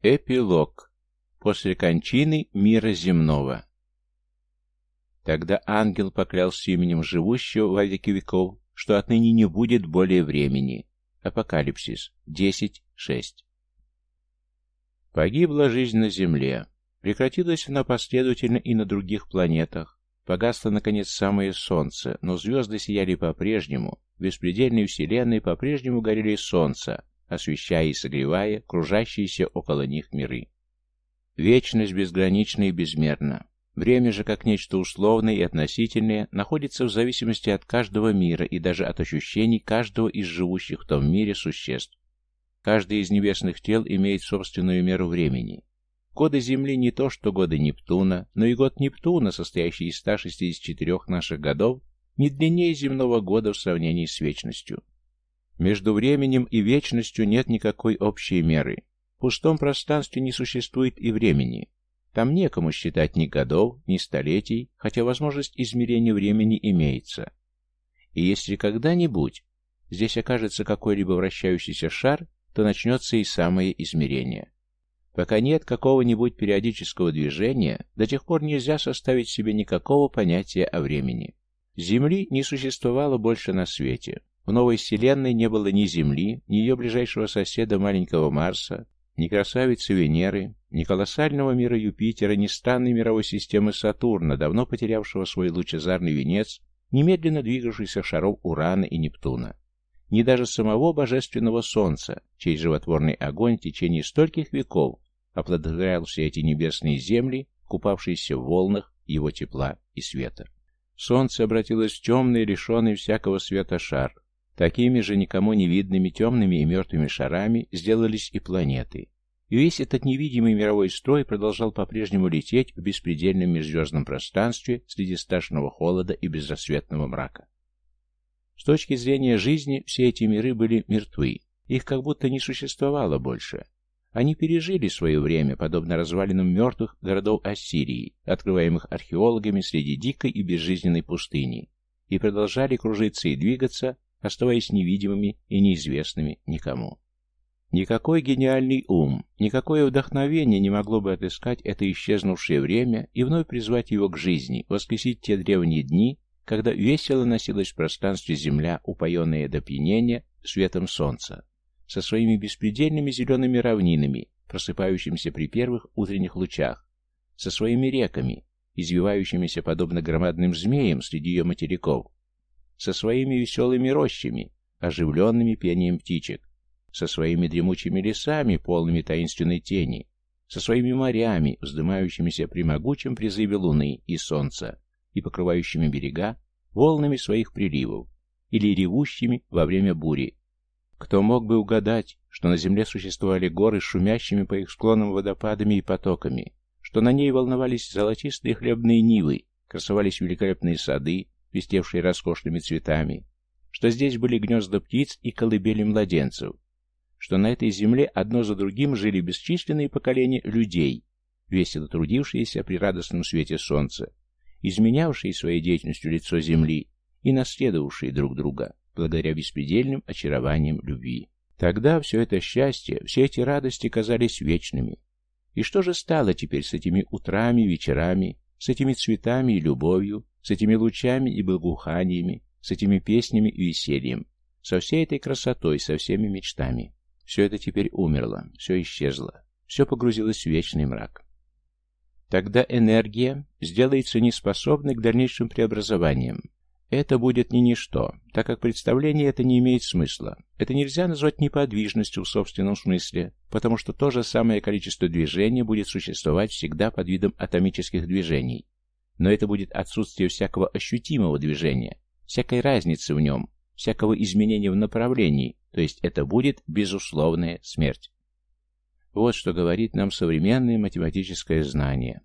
Эпилог. После кончины мира земного. Тогда ангел поклялся именем живущего во веки веков, что отныне не будет более времени. Апокалипсис 10.6. Погибла жизнь на Земле. Прекратилась она последовательно и на других планетах. Погасло, наконец, самое Солнце, но звезды сияли по-прежнему, в беспредельной Вселенной по-прежнему горели Солнца, освещая и согревая кружащиеся около них миры. Вечность безгранична и безмерна. Время же, как нечто условное и относительное, находится в зависимости от каждого мира и даже от ощущений каждого из живущих в том мире существ. Каждый из небесных тел имеет собственную меру времени. Годы Земли не то, что годы Нептуна, но и год Нептуна, состоящий из 164 наших годов, не длиннее земного года в сравнении с вечностью. Между временем и вечностью нет никакой общей меры. В пустом пространстве не существует и времени. Там некому считать ни годов, ни столетий, хотя возможность измерения времени имеется. И если когда-нибудь здесь окажется какой-либо вращающийся шар, то начнется и самое измерение. Пока нет какого-нибудь периодического движения, до тех пор нельзя составить себе никакого понятия о времени. Земли не существовало больше на свете. В новой вселенной не было ни Земли, ни ее ближайшего соседа маленького Марса, ни красавицы Венеры, ни колоссального мира Юпитера, ни странной мировой системы Сатурна, давно потерявшего свой лучезарный венец, немедленно двигавшихся шаров Урана и Нептуна, ни даже самого божественного Солнца, чей животворный огонь в течение стольких веков оплодотворял все эти небесные земли, купавшиеся в волнах его тепла и света. Солнце обратилось в темный, лишенный всякого света шар, Такими же никому не видными темными и мертвыми шарами сделались и планеты. И весь этот невидимый мировой строй продолжал по-прежнему лететь в беспредельном межзвездном пространстве среди страшного холода и безрассветного мрака. С точки зрения жизни все эти миры были мертвы, их как будто не существовало больше. Они пережили свое время, подобно развалинам мертвых городов Ассирии, открываемых археологами среди дикой и безжизненной пустыни, и продолжали кружиться и двигаться, оставаясь невидимыми и неизвестными никому. Никакой гениальный ум, никакое вдохновение не могло бы отыскать это исчезнувшее время и вновь призвать его к жизни, воскресить те древние дни, когда весело носилась в пространстве земля, упоенная до пьянения светом солнца, со своими беспредельными зелеными равнинами, просыпающимися при первых утренних лучах, со своими реками, извивающимися подобно громадным змеям среди ее материков, со своими веселыми рощами, оживленными пением птичек, со своими дремучими лесами, полными таинственной тени, со своими морями, вздымающимися при могучем призыве луны и солнца и покрывающими берега волнами своих приливов или ревущими во время бури. Кто мог бы угадать, что на земле существовали горы с шумящими по их склонам водопадами и потоками, что на ней волновались золотистые хлебные нивы, красовались великолепные сады, пестевшей роскошными цветами, что здесь были гнезда птиц и колыбели младенцев, что на этой земле одно за другим жили бесчисленные поколения людей, весело трудившиеся при радостном свете солнца, изменявшие своей деятельностью лицо земли и наследовавшие друг друга, благодаря беспредельным очарованиям любви. Тогда все это счастье, все эти радости казались вечными. И что же стало теперь с этими утрами, вечерами, с этими цветами и любовью, с этими лучами и благоуханиями, с этими песнями и весельем, со всей этой красотой, со всеми мечтами. Все это теперь умерло, все исчезло, все погрузилось в вечный мрак. Тогда энергия сделается неспособной к дальнейшим преобразованиям. Это будет не ничто, так как представление это не имеет смысла. Это нельзя назвать неподвижностью в собственном смысле, потому что то же самое количество движений будет существовать всегда под видом атомических движений, но это будет отсутствие всякого ощутимого движения, всякой разницы в нем, всякого изменения в направлении, то есть это будет безусловная смерть. Вот что говорит нам современное математическое знание.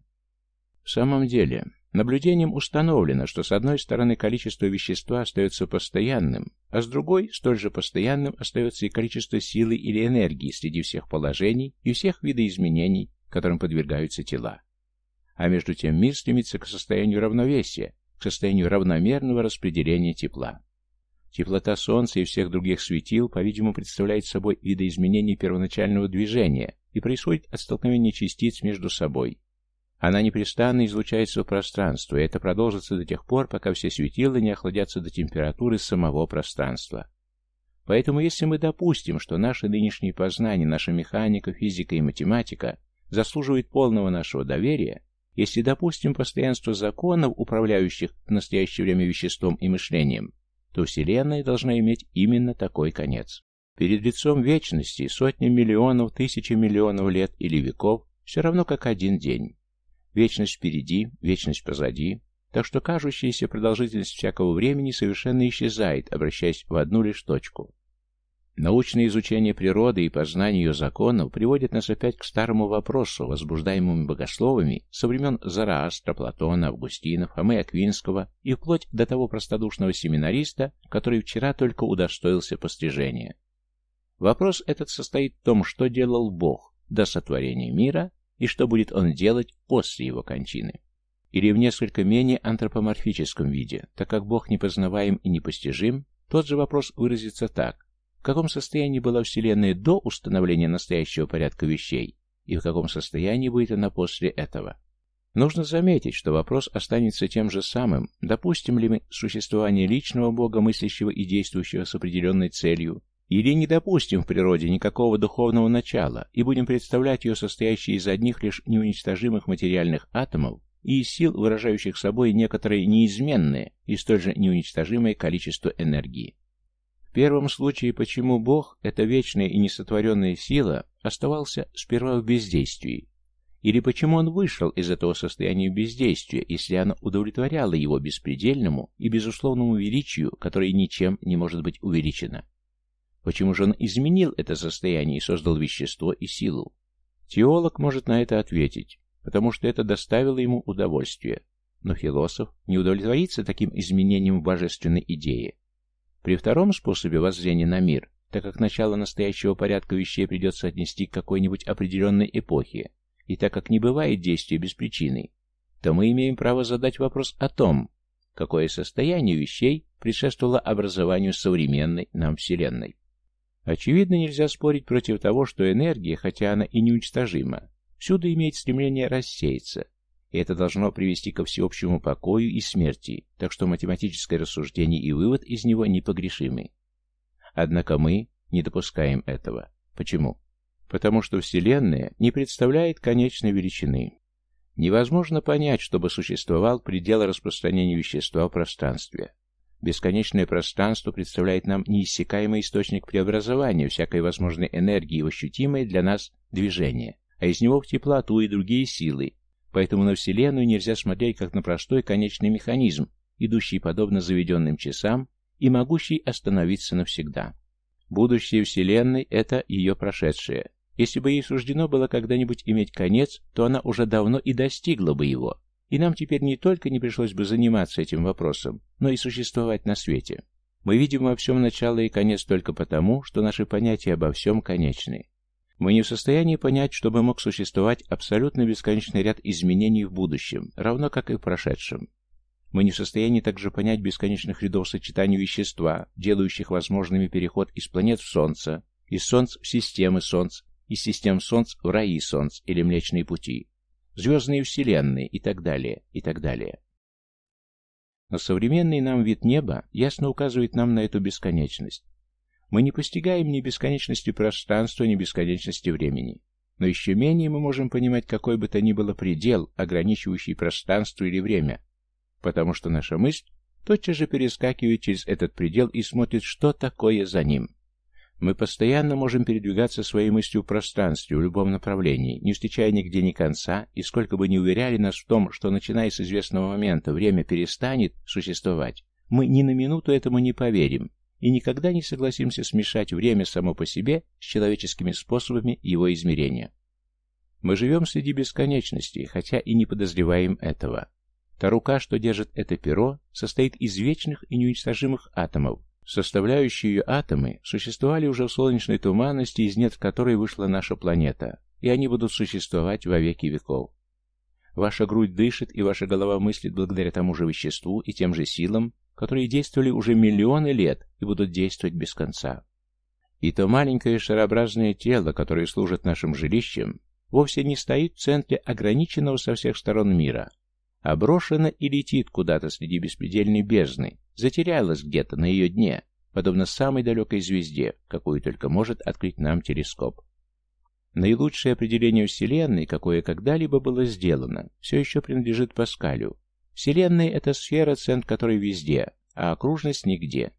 В самом деле, наблюдением установлено, что с одной стороны количество вещества остается постоянным, а с другой, столь же постоянным, остается и количество силы или энергии среди всех положений и всех видоизменений, которым подвергаются тела а между тем мир стремится к состоянию равновесия, к состоянию равномерного распределения тепла. Теплота Солнца и всех других светил, по-видимому, представляет собой видоизменение первоначального движения и происходит от столкновения частиц между собой. Она непрестанно излучается в пространство, и это продолжится до тех пор, пока все светила не охладятся до температуры самого пространства. Поэтому если мы допустим, что наши нынешние познания, наша механика, физика и математика заслуживают полного нашего доверия, если допустим постоянство законов, управляющих в настоящее время веществом и мышлением, то Вселенная должна иметь именно такой конец. Перед лицом вечности, сотни миллионов, тысячи миллионов лет или веков, все равно как один день. Вечность впереди, вечность позади, так что кажущаяся продолжительность всякого времени совершенно исчезает, обращаясь в одну лишь точку. Научное изучение природы и познание ее законов приводит нас опять к старому вопросу, возбуждаемому богословами со времен Зараастра, Платона, Августина, Фомы Аквинского и вплоть до того простодушного семинариста, который вчера только удостоился постижения. Вопрос этот состоит в том, что делал Бог до сотворения мира и что будет Он делать после его кончины. Или в несколько менее антропоморфическом виде, так как Бог непознаваем и непостижим, тот же вопрос выразится так – в каком состоянии была Вселенная до установления настоящего порядка вещей и в каком состоянии будет она после этого. Нужно заметить, что вопрос останется тем же самым, допустим ли мы существование личного Бога, мыслящего и действующего с определенной целью, или не допустим в природе никакого духовного начала и будем представлять ее состоящей из одних лишь неуничтожимых материальных атомов и из сил, выражающих собой некоторые неизменные и столь же неуничтожимое количество энергии. В первом случае, почему Бог, эта вечная и несотворенная сила, оставался сперва в бездействии? Или почему он вышел из этого состояния бездействия, если оно удовлетворяло его беспредельному и безусловному величию, которое ничем не может быть увеличено? Почему же он изменил это состояние и создал вещество и силу? Теолог может на это ответить, потому что это доставило ему удовольствие. Но философ не удовлетворится таким изменением в божественной идее. При втором способе воззрения на мир, так как начало настоящего порядка вещей придется отнести к какой-нибудь определенной эпохе, и так как не бывает действия без причины, то мы имеем право задать вопрос о том, какое состояние вещей предшествовало образованию современной нам Вселенной. Очевидно, нельзя спорить против того, что энергия, хотя она и неуничтожима, всюду имеет стремление рассеяться, и это должно привести ко всеобщему покою и смерти, так что математическое рассуждение и вывод из него непогрешимы. Однако мы не допускаем этого. Почему? Потому что Вселенная не представляет конечной величины. Невозможно понять, чтобы существовал предел распространения вещества в пространстве. Бесконечное пространство представляет нам неиссякаемый источник преобразования всякой возможной энергии в ощутимое для нас движение, а из него в теплоту и другие силы, Поэтому на Вселенную нельзя смотреть как на простой конечный механизм, идущий подобно заведенным часам и могущий остановиться навсегда. Будущее Вселенной – это ее прошедшее. Если бы ей суждено было когда-нибудь иметь конец, то она уже давно и достигла бы его. И нам теперь не только не пришлось бы заниматься этим вопросом, но и существовать на свете. Мы видим во всем начало и конец только потому, что наши понятия обо всем конечны. Мы не в состоянии понять, чтобы мог существовать абсолютно бесконечный ряд изменений в будущем, равно как и в прошедшем. Мы не в состоянии также понять бесконечных рядов сочетаний вещества, делающих возможными переход из планет в Солнце, из Солнц в системы Солнц, из систем Солнц в раи Солнц или Млечные пути, звездные вселенные и так далее, и так далее. Но современный нам вид неба ясно указывает нам на эту бесконечность. Мы не постигаем ни бесконечности пространства, ни бесконечности времени. Но еще менее мы можем понимать какой бы то ни было предел, ограничивающий пространство или время, потому что наша мысль тотчас же перескакивает через этот предел и смотрит, что такое за ним. Мы постоянно можем передвигаться своей мыслью в пространстве, в любом направлении, не встречая нигде ни конца, и сколько бы ни уверяли нас в том, что начиная с известного момента время перестанет существовать, мы ни на минуту этому не поверим, и никогда не согласимся смешать время само по себе с человеческими способами его измерения. Мы живем среди бесконечности, хотя и не подозреваем этого. Та рука, что держит это перо, состоит из вечных и неуничтожимых атомов. Составляющие ее атомы существовали уже в солнечной туманности, из нет которой вышла наша планета, и они будут существовать во веки веков. Ваша грудь дышит, и ваша голова мыслит благодаря тому же веществу и тем же силам, которые действовали уже миллионы лет и будут действовать без конца. И то маленькое шарообразное тело, которое служит нашим жилищем, вовсе не стоит в центре ограниченного со всех сторон мира, а брошено и летит куда-то среди беспредельной бездны, затерялось где-то на ее дне, подобно самой далекой звезде, какую только может открыть нам телескоп. Наилучшее определение Вселенной, какое когда-либо было сделано, все еще принадлежит Паскалю. Вселенная — это сфера, центр которой везде, а окружность нигде.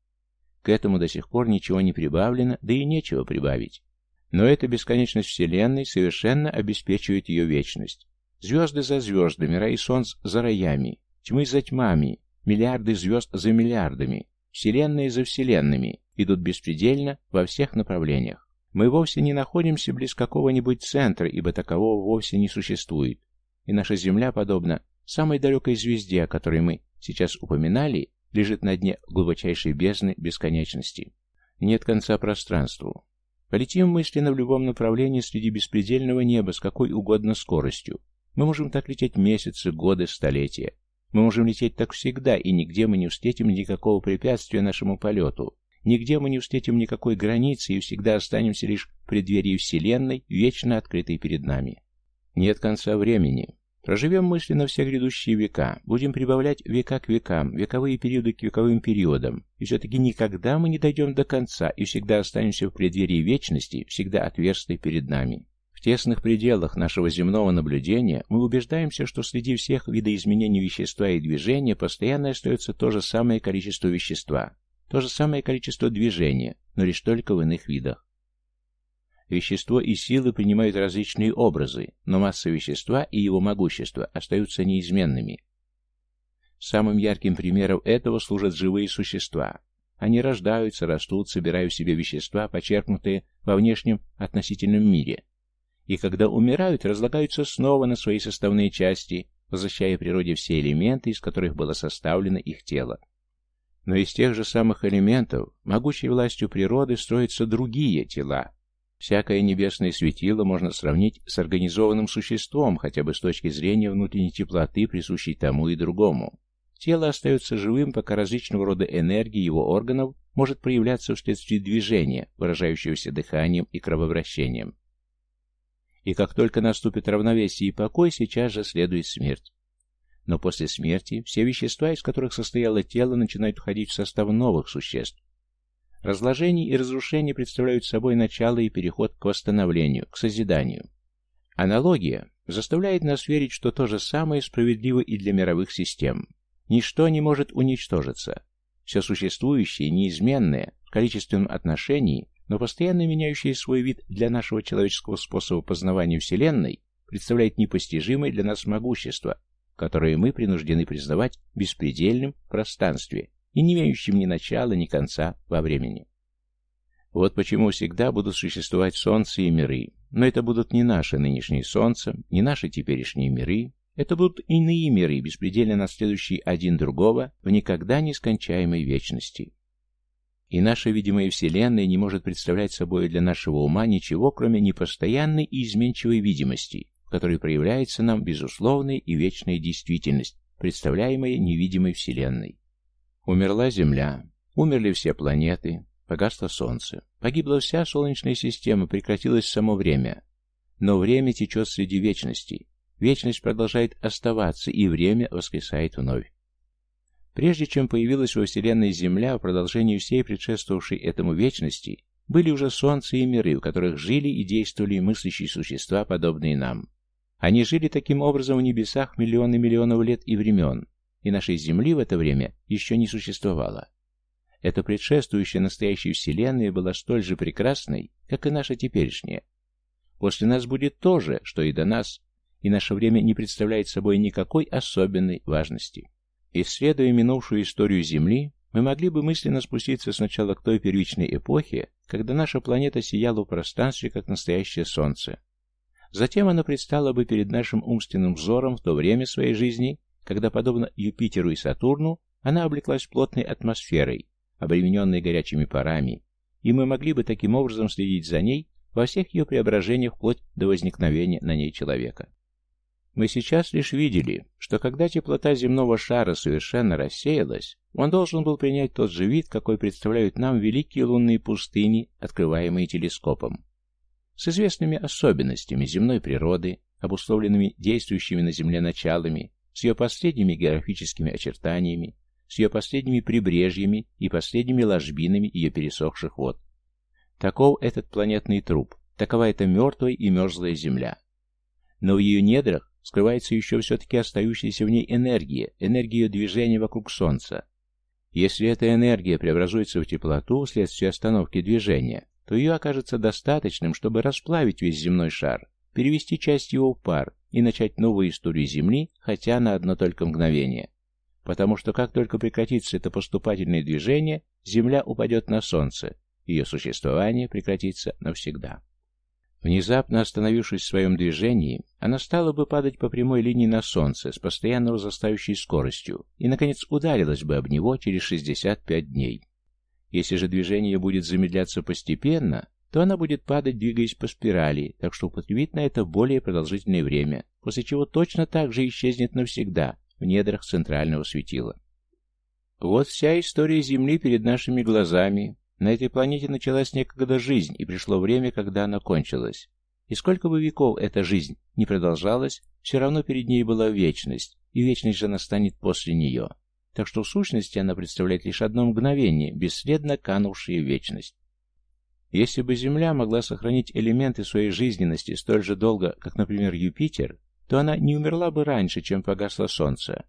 К этому до сих пор ничего не прибавлено, да и нечего прибавить. Но эта бесконечность Вселенной совершенно обеспечивает ее вечность. Звезды за звездами, рай солнц за раями, тьмы за тьмами, миллиарды звезд за миллиардами, вселенные за вселенными идут беспредельно во всех направлениях. Мы вовсе не находимся близ какого-нибудь центра, ибо такового вовсе не существует. И наша Земля, подобно самой далекой звезде, о которой мы сейчас упоминали, лежит на дне глубочайшей бездны бесконечности. Нет конца пространству. Полетим мысленно в любом направлении среди беспредельного неба с какой угодно скоростью. Мы можем так лететь месяцы, годы, столетия. Мы можем лететь так всегда, и нигде мы не встретим никакого препятствия нашему полету. Нигде мы не встретим никакой границы и всегда останемся лишь в преддверии Вселенной, вечно открытой перед нами. Нет конца времени. Проживем мысленно все грядущие века, будем прибавлять века к векам, вековые периоды к вековым периодам, и все-таки никогда мы не дойдем до конца и всегда останемся в преддверии вечности, всегда отверстой перед нами тесных пределах нашего земного наблюдения мы убеждаемся, что среди всех видоизменений вещества и движения постоянно остается то же самое количество вещества, то же самое количество движения, но лишь только в иных видах. Вещество и силы принимают различные образы, но масса вещества и его могущество остаются неизменными. Самым ярким примером этого служат живые существа. Они рождаются, растут, собирая в себе вещества, почерпнутые во внешнем относительном мире, и когда умирают, разлагаются снова на свои составные части, возвращая природе все элементы, из которых было составлено их тело. Но из тех же самых элементов, могучей властью природы, строятся другие тела. Всякое небесное светило можно сравнить с организованным существом, хотя бы с точки зрения внутренней теплоты, присущей тому и другому. Тело остается живым, пока различного рода энергии его органов может проявляться вследствие движения, выражающегося дыханием и кровообращением. И как только наступит равновесие и покой, сейчас же следует смерть. Но после смерти все вещества, из которых состояло тело, начинают входить в состав новых существ. Разложение и разрушение представляют собой начало и переход к восстановлению, к созиданию. Аналогия заставляет нас верить, что то же самое справедливо и для мировых систем. Ничто не может уничтожиться. Все существующее, неизменное, в количественном отношении, но постоянно меняющий свой вид для нашего человеческого способа познавания Вселенной представляет непостижимое для нас могущество, которое мы принуждены признавать беспредельным в пространстве и не имеющим ни начала, ни конца во времени. Вот почему всегда будут существовать солнца и миры, но это будут не наши нынешние солнца, не наши теперешние миры, это будут иные миры, беспредельно наследующие один другого в никогда не скончаемой вечности. И наша видимая Вселенная не может представлять собой для нашего ума ничего, кроме непостоянной и изменчивой видимости, в которой проявляется нам безусловная и вечная действительность, представляемая невидимой Вселенной. Умерла Земля, умерли все планеты, погасло Солнце, погибла вся Солнечная система, прекратилось само время. Но время течет среди вечности, вечность продолжает оставаться, и время воскресает вновь. Прежде чем появилась во Вселенной Земля, в продолжении всей предшествовавшей этому вечности, были уже солнца и миры, в которых жили и действовали мыслящие существа, подобные нам. Они жили таким образом в небесах миллионы миллионов лет и времен, и нашей Земли в это время еще не существовало. Эта предшествующая настоящей Вселенная была столь же прекрасной, как и наша теперешняя. После нас будет то же, что и до нас, и наше время не представляет собой никакой особенной важности. Исследуя минувшую историю Земли, мы могли бы мысленно спуститься сначала к той первичной эпохе, когда наша планета сияла в пространстве, как настоящее Солнце. Затем она предстала бы перед нашим умственным взором в то время своей жизни, когда, подобно Юпитеру и Сатурну, она облеклась плотной атмосферой, обремененной горячими парами, и мы могли бы таким образом следить за ней во всех ее преображениях вплоть до возникновения на ней человека. Мы сейчас лишь видели, что когда теплота земного шара совершенно рассеялась, он должен был принять тот же вид, какой представляют нам великие лунные пустыни, открываемые телескопом. С известными особенностями земной природы, обусловленными действующими на Земле началами, с ее последними географическими очертаниями, с ее последними прибрежьями и последними ложбинами ее пересохших вод. Таков этот планетный труп, такова эта мертвая и мерзлая Земля. Но в ее недрах скрывается еще все-таки остающаяся в ней энергия, энергия движения вокруг Солнца. Если эта энергия преобразуется в теплоту вследствие остановки движения, то ее окажется достаточным, чтобы расплавить весь земной шар, перевести часть его в пар и начать новую историю Земли, хотя на одно только мгновение. Потому что как только прекратится это поступательное движение, Земля упадет на Солнце, ее существование прекратится навсегда. Внезапно остановившись в своем движении, она стала бы падать по прямой линии на Солнце с постоянно возрастающей скоростью и, наконец, ударилась бы об него через 65 дней. Если же движение будет замедляться постепенно, то она будет падать, двигаясь по спирали, так что употребить на это более продолжительное время, после чего точно так же исчезнет навсегда в недрах центрального светила. Вот вся история Земли перед нашими глазами, на этой планете началась некогда жизнь, и пришло время, когда она кончилась. И сколько бы веков эта жизнь не продолжалась, все равно перед ней была вечность, и вечность же настанет после нее. Так что в сущности она представляет лишь одно мгновение, бесследно канувшее в вечность. Если бы Земля могла сохранить элементы своей жизненности столь же долго, как, например, Юпитер, то она не умерла бы раньше, чем погасло Солнце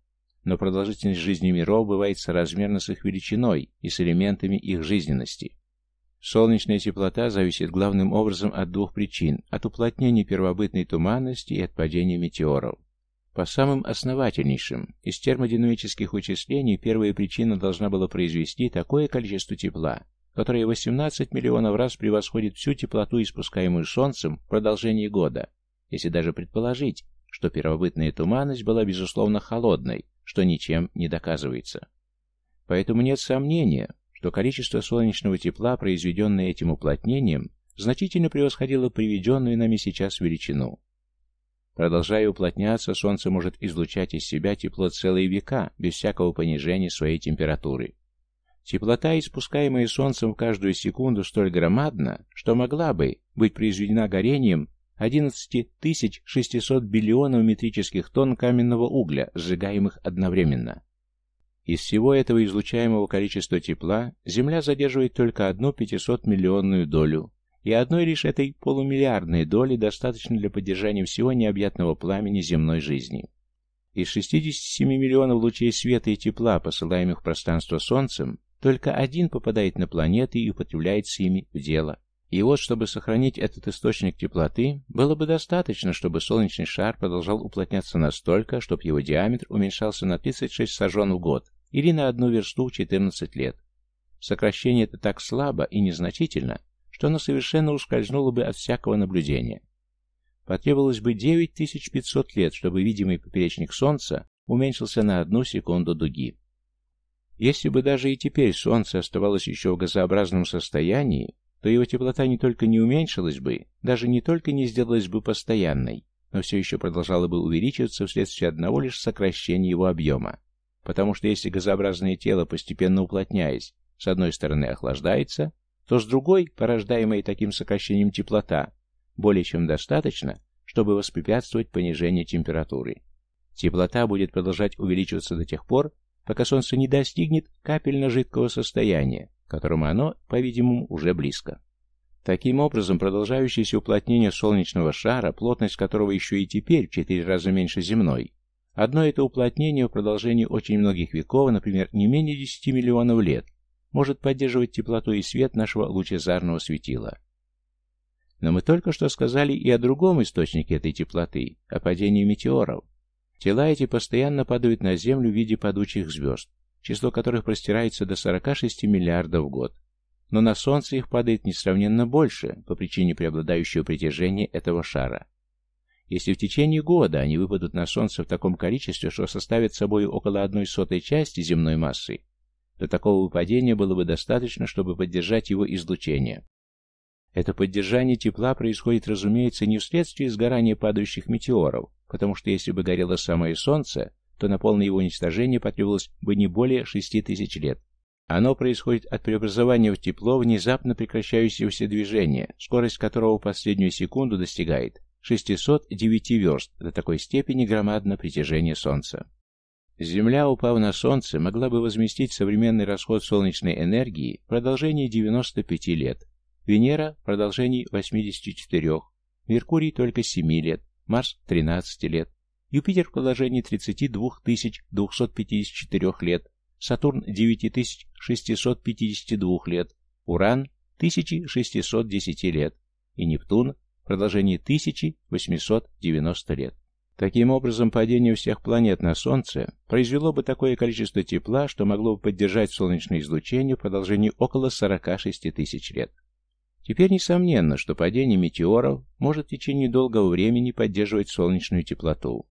но продолжительность жизни миров бывает соразмерна с их величиной и с элементами их жизненности. Солнечная теплота зависит главным образом от двух причин – от уплотнения первобытной туманности и от падения метеоров. По самым основательнейшим из термодинамических вычислений первая причина должна была произвести такое количество тепла, которое 18 миллионов раз превосходит всю теплоту, испускаемую Солнцем в продолжении года, если даже предположить, что первобытная туманность была безусловно холодной, что ничем не доказывается. Поэтому нет сомнения, что количество солнечного тепла, произведенное этим уплотнением, значительно превосходило приведенную нами сейчас величину. Продолжая уплотняться, Солнце может излучать из себя тепло целые века, без всякого понижения своей температуры. Теплота, испускаемая Солнцем в каждую секунду, столь громадна, что могла бы быть произведена горением 11 600 биллионов метрических тонн каменного угля, сжигаемых одновременно. Из всего этого излучаемого количества тепла Земля задерживает только одну 500-миллионную долю, и одной лишь этой полумиллиардной доли достаточно для поддержания всего необъятного пламени земной жизни. Из 67 миллионов лучей света и тепла, посылаемых в пространство Солнцем, только один попадает на планеты и употребляется ими в дело. И вот, чтобы сохранить этот источник теплоты, было бы достаточно, чтобы солнечный шар продолжал уплотняться настолько, чтобы его диаметр уменьшался на 36 сажен в год или на одну версту в 14 лет. Сокращение это так слабо и незначительно, что оно совершенно ускользнуло бы от всякого наблюдения. Потребовалось бы 9500 лет, чтобы видимый поперечник Солнца уменьшился на одну секунду дуги. Если бы даже и теперь Солнце оставалось еще в газообразном состоянии, то его теплота не только не уменьшилась бы, даже не только не сделалась бы постоянной, но все еще продолжала бы увеличиваться вследствие одного лишь сокращения его объема. Потому что если газообразное тело, постепенно уплотняясь, с одной стороны охлаждается, то с другой, порождаемая таким сокращением теплота, более чем достаточно, чтобы воспрепятствовать понижению температуры. Теплота будет продолжать увеличиваться до тех пор, пока Солнце не достигнет капельно-жидкого состояния, которому оно, по-видимому, уже близко. Таким образом, продолжающееся уплотнение солнечного шара, плотность которого еще и теперь в четыре раза меньше земной, одно это уплотнение в продолжении очень многих веков, например, не менее 10 миллионов лет, может поддерживать теплоту и свет нашего лучезарного светила. Но мы только что сказали и о другом источнике этой теплоты, о падении метеоров. Тела эти постоянно падают на Землю в виде падучих звезд число которых простирается до 46 миллиардов в год. Но на Солнце их падает несравненно больше по причине преобладающего притяжения этого шара. Если в течение года они выпадут на Солнце в таком количестве, что составят собой около одной сотой части земной массы, то такого выпадения было бы достаточно, чтобы поддержать его излучение. Это поддержание тепла происходит, разумеется, не вследствие сгорания падающих метеоров, потому что если бы горело самое Солнце, то на полное его уничтожение потребовалось бы не более шести тысяч лет. Оно происходит от преобразования в тепло внезапно прекращающегося движения, скорость которого в последнюю секунду достигает 609 верст, до такой степени громадно притяжение Солнца. Земля, упав на Солнце, могла бы возместить современный расход солнечной энергии в продолжении 95 лет, Венера – в продолжении 84, Меркурий – только 7 лет, Марс – 13 лет, Юпитер в продолжении 32 254 лет, Сатурн 9652 лет, Уран 1610 лет и Нептун в продолжении 1890 лет. Таким образом, падение всех планет на Солнце произвело бы такое количество тепла, что могло бы поддержать солнечное излучение в продолжении около 46 тысяч лет. Теперь несомненно, что падение метеоров может в течение долгого времени поддерживать солнечную теплоту.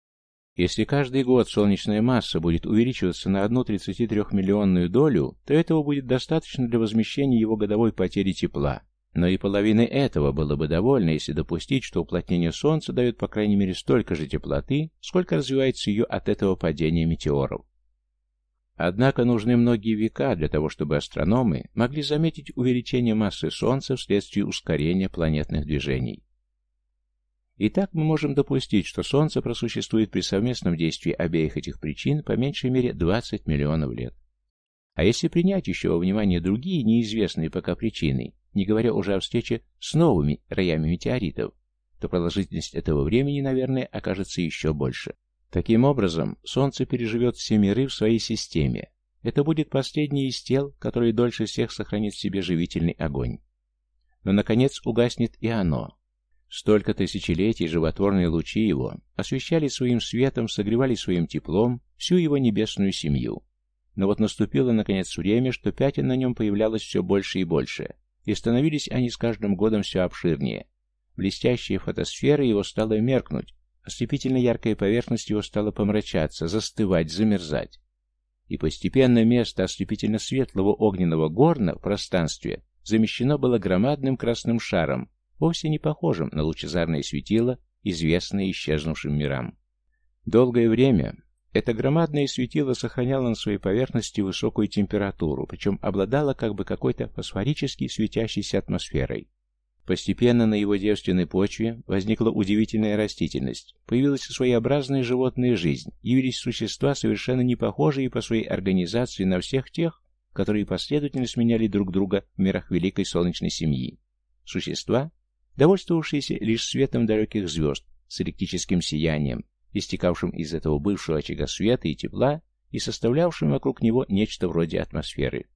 Если каждый год солнечная масса будет увеличиваться на одну 33-миллионную долю, то этого будет достаточно для возмещения его годовой потери тепла. Но и половины этого было бы довольно, если допустить, что уплотнение Солнца дает по крайней мере столько же теплоты, сколько развивается ее от этого падения метеоров. Однако нужны многие века для того, чтобы астрономы могли заметить увеличение массы Солнца вследствие ускорения планетных движений. Итак, мы можем допустить, что Солнце просуществует при совместном действии обеих этих причин по меньшей мере 20 миллионов лет. А если принять еще во внимание другие неизвестные пока причины, не говоря уже о встрече с новыми роями метеоритов, то продолжительность этого времени, наверное, окажется еще больше. Таким образом, Солнце переживет все миры в своей системе. Это будет последний из тел, который дольше всех сохранит в себе живительный огонь. Но, наконец, угаснет и оно, Столько тысячелетий животворные лучи его освещали своим светом, согревали своим теплом всю его небесную семью. Но вот наступило, наконец, время, что пятен на нем появлялось все больше и больше, и становились они с каждым годом все обширнее. Блестящая фотосфера его стала меркнуть, ослепительно яркая поверхность его стала помрачаться, застывать, замерзать. И постепенно место ослепительно светлого огненного горна в пространстве замещено было громадным красным шаром, вовсе не похожим на лучезарное светило, известное исчезнувшим мирам. Долгое время это громадное светило сохраняло на своей поверхности высокую температуру, причем обладало как бы какой-то фосфорически светящейся атмосферой. Постепенно на его девственной почве возникла удивительная растительность, появилась своеобразная животная жизнь, явились существа, совершенно не похожие по своей организации на всех тех, которые последовательно сменяли друг друга в мирах великой солнечной семьи. Существа, довольствовавшийся лишь светом далеких звезд с электрическим сиянием, истекавшим из этого бывшего очага света и тепла и составлявшим вокруг него нечто вроде атмосферы.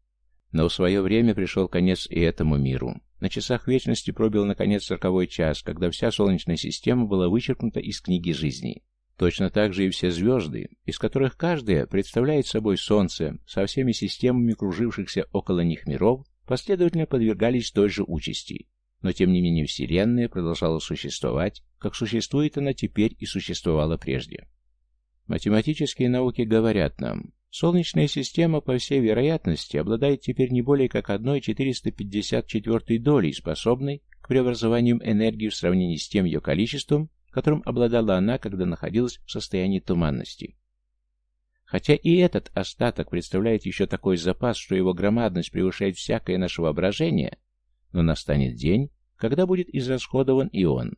Но в свое время пришел конец и этому миру. На часах вечности пробил наконец сороковой час, когда вся Солнечная система была вычеркнута из книги жизни. Точно так же и все звезды, из которых каждая представляет собой Солнце, со всеми системами кружившихся около них миров, последовательно подвергались той же участи. Но тем не менее Вселенная продолжала существовать, как существует она теперь и существовала прежде. Математические науки говорят нам, Солнечная система, по всей вероятности, обладает теперь не более как одной 454 долей, способной к преобразованию энергии в сравнении с тем ее количеством, которым обладала она, когда находилась в состоянии туманности. Хотя и этот остаток представляет еще такой запас, что его громадность превышает всякое наше воображение, но настанет день, когда будет израсходован и он.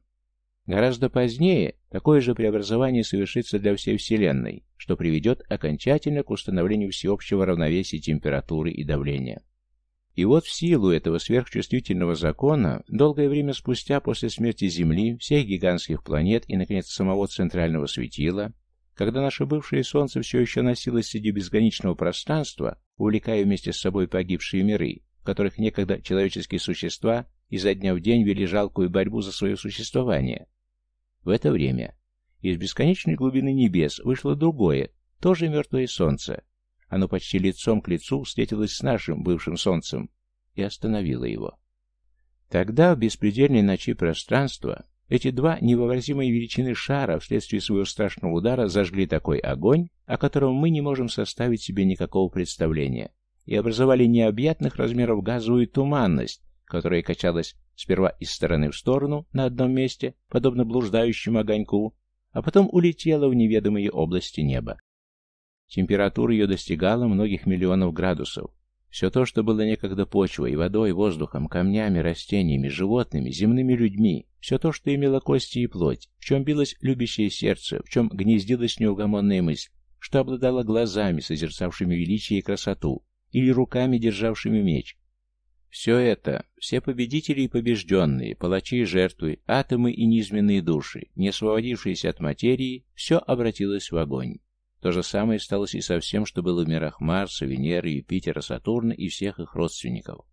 Гораздо позднее такое же преобразование совершится для всей Вселенной, что приведет окончательно к установлению всеобщего равновесия температуры и давления. И вот в силу этого сверхчувствительного закона, долгое время спустя после смерти Земли, всех гигантских планет и, наконец, самого центрального светила, когда наше бывшее Солнце все еще носилось среди безграничного пространства, увлекая вместе с собой погибшие миры, которых некогда человеческие существа изо дня в день вели жалкую борьбу за свое существование. В это время из бесконечной глубины небес вышло другое, тоже мертвое солнце. Оно почти лицом к лицу встретилось с нашим бывшим солнцем и остановило его. Тогда в беспредельной ночи пространства эти два невообразимые величины шара вследствие своего страшного удара зажгли такой огонь, о котором мы не можем составить себе никакого представления и образовали необъятных размеров газовую туманность, которая качалась сперва из стороны в сторону на одном месте, подобно блуждающему огоньку, а потом улетела в неведомые области неба. Температура ее достигала многих миллионов градусов. Все то, что было некогда почвой, водой, воздухом, камнями, растениями, животными, земными людьми, все то, что имело кости и плоть, в чем билось любящее сердце, в чем гнездилась неугомонная мысль, что обладало глазами, созерцавшими величие и красоту, или руками, державшими меч. Все это, все победители и побежденные, палачи и жертвы, атомы и низменные души, не освободившиеся от материи, все обратилось в огонь. То же самое сталось и со всем, что было в мирах Марса, Венеры, Юпитера, Сатурна и всех их родственников.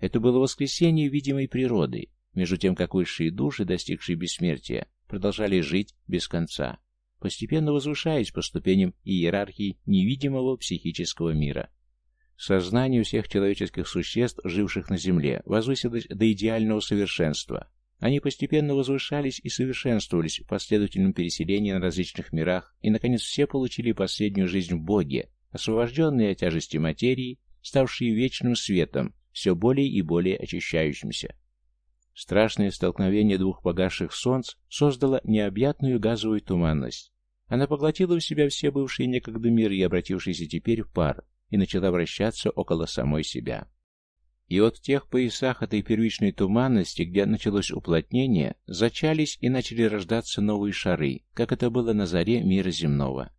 Это было воскресение видимой природы, между тем как высшие души, достигшие бессмертия, продолжали жить без конца, постепенно возвышаясь по ступеням иерархии невидимого психического мира. Сознание всех человеческих существ, живших на Земле, возвысилось до идеального совершенства, они постепенно возвышались и совершенствовались в последовательном переселении на различных мирах, и, наконец, все получили последнюю жизнь в Боге, освобожденные от тяжести материи, ставшие вечным светом, все более и более очищающимся. Страшное столкновение двух погасших солнц создало необъятную газовую туманность. Она поглотила в себя все бывшие некогда миры обратившиеся теперь в пар, и начала вращаться около самой себя. И вот в тех поясах этой первичной туманности, где началось уплотнение, зачались и начали рождаться новые шары, как это было на заре мира земного.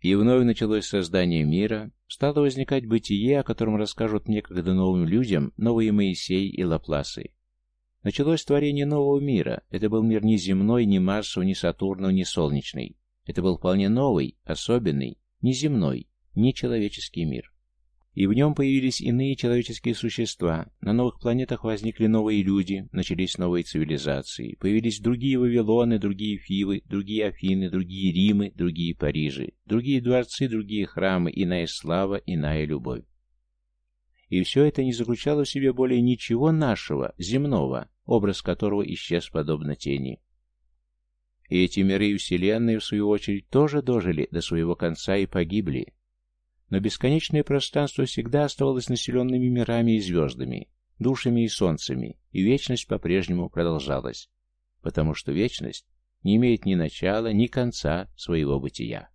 И вновь началось создание мира, стало возникать бытие, о котором расскажут некогда новым людям новые Моисей и Лапласы. Началось творение нового мира. Это был мир ни земной, ни Марсовый, ни Сатурнов, ни Солнечный. Это был вполне новый, особенный, неземной, нечеловеческий мир. И в нем появились иные человеческие существа, на новых планетах возникли новые люди, начались новые цивилизации, появились другие Вавилоны, другие Фивы, другие Афины, другие Римы, другие Парижи, другие дворцы, другие храмы, иная слава, иная любовь. И все это не заключало в себе более ничего нашего, земного, образ которого исчез подобно тени. И эти миры и вселенные, в свою очередь, тоже дожили до своего конца и погибли, но бесконечное пространство всегда оставалось населенными мирами и звездами, душами и солнцами, и вечность по-прежнему продолжалась, потому что вечность не имеет ни начала, ни конца своего бытия.